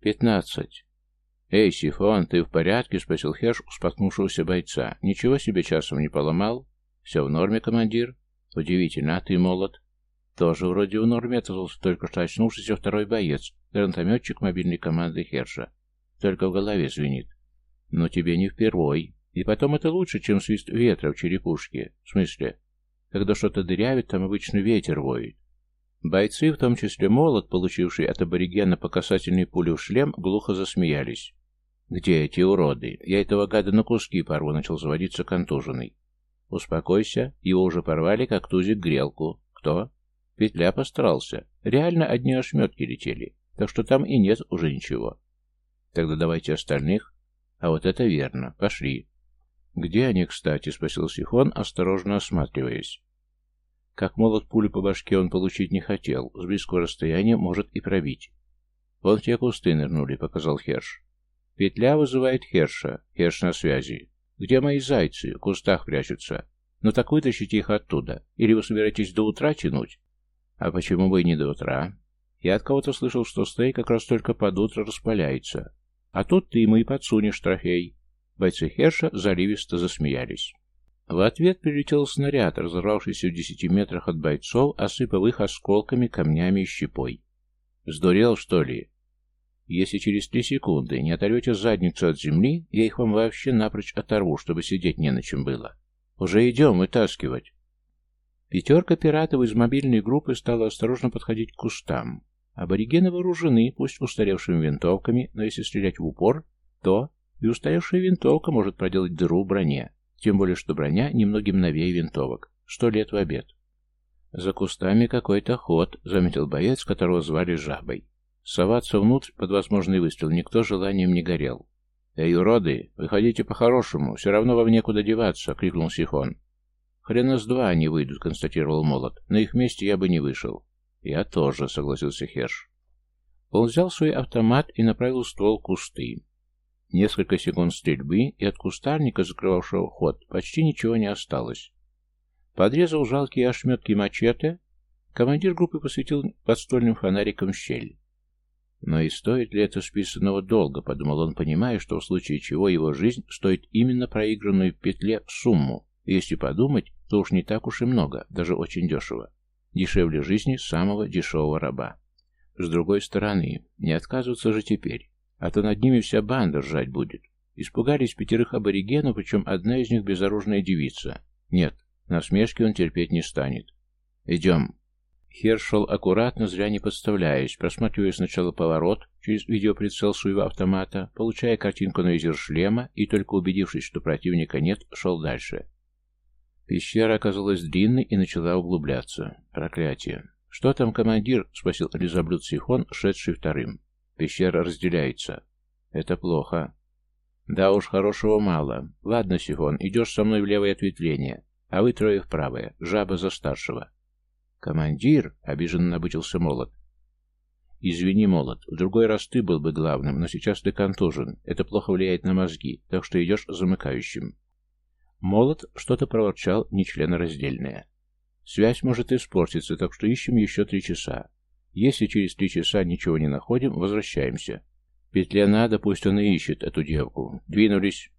«Пятнадцать». «Эй, Сифон, ты в порядке?» — спросил Херш у споткнувшегося бойца. «Ничего себе часом не поломал?» «Все в норме, командир?» «Удивительно, а ты молод?» «Тоже вроде в норме», — отозвался только что очнувшийся второй боец, гранатометчик мобильной команды Херша. «Только в голове звенит». «Но тебе не впервой. И потом это лучше, чем свист ветра в черепушке. В смысле? Когда что-то дырявит, там обычно ветер воет. Бойцы, в том числе молот, получивший от аборигена по касательной пуле в шлем, глухо засмеялись. «Где эти уроды? Я этого гада на куски порву», — начал заводиться контуженный. «Успокойся, его уже порвали, как тузик грелку. Кто?» «Петля постарался. Реально одни ошметки летели, так что там и нет уже ничего». «Тогда давайте остальных». «А вот это верно. Пошли». «Где они, кстати?» — спросил Сихон, осторожно осматриваясь. Как молот пули по башке он получить не хотел, с близкого расстояния может и пробить. «Вон те кусты нырнули», — показал Херш. «Петля вызывает Херша. Херш на связи. Где мои зайцы? В кустах прячутся. Ну так вытащите их оттуда. Или вы собираетесь до утра тянуть?» «А почему бы и не до утра?» «Я от кого-то слышал, что стей как раз только под утро распаляется. А тут ты ему и подсунешь трофей». Бойцы Херша заливисто засмеялись. В ответ прилетел снаряд, разорвавшийся в десяти метрах от бойцов, осыпав их осколками, камнями и щепой. «Сдурел, что ли?» «Если через три секунды не оторвете задницу от земли, я их вам вообще напрочь оторву, чтобы сидеть не на чем было. Уже идем вытаскивать». Пятерка пиратов из мобильной группы стала осторожно подходить к кустам. Аборигены вооружены, пусть устаревшими винтовками, но если стрелять в упор, то и устаревшая винтовка может проделать дыру в броне, тем более что броня немногим новее винтовок. Сто лет в обед. «За кустами какой-то ход», — заметил боец, которого звали Жабой. Соваться внутрь под возможный выстрел никто желанием не горел. «Эй, уроды, выходите по-хорошему, все равно вам некуда деваться», — крикнул Сифон. «Хрена с два они выйдут», — констатировал Молот. «На их месте я бы не вышел». «Я тоже», — согласился Херш. Он взял свой автомат и направил ствол к кусты. Несколько секунд стрельбы, и от кустарника, закрывавшего ход, почти ничего не осталось. Подрезал жалкие ошметки мачете, командир группы посветил подстольным фонариком щель. Но и стоит ли это списанного долга, подумал он, понимая, что в случае чего его жизнь стоит именно проигранную в петле сумму, и если подумать, то уж не так уж и много, даже очень дешево. Дешевле жизни самого дешевого раба. С другой стороны, не отказываться же теперь. А то над ними вся банда ржать будет. Испугались пятерых аборигенов, причем одна из них безоружная девица. Нет, насмешки он терпеть не станет. Идем. Хер шел аккуратно, зря не подставляясь, просматривая сначала поворот через видеоприцел своего автомата, получая картинку на визир шлема и, только убедившись, что противника нет, шел дальше. Пещера оказалась длинной и начала углубляться. Проклятие. «Что там, командир?» — спросил Лизаблюд Сихон, шедший вторым. Пещера разделяется. Это плохо. Да уж, хорошего мало. Ладно, Сифон, идешь со мной в левое ответвление, а вы трое в правое. Жаба за старшего. Командир, обиженно набычился Молот. Извини, Молот, в другой раз ты был бы главным, но сейчас ты контужен. Это плохо влияет на мозги, так что идешь замыкающим. Молот что-то проворчал нечленораздельное. Связь может испортиться, так что ищем еще три часа. Если через три часа ничего не находим, возвращаемся. Петля надо, пусть он и ищет эту девку. Двинулись.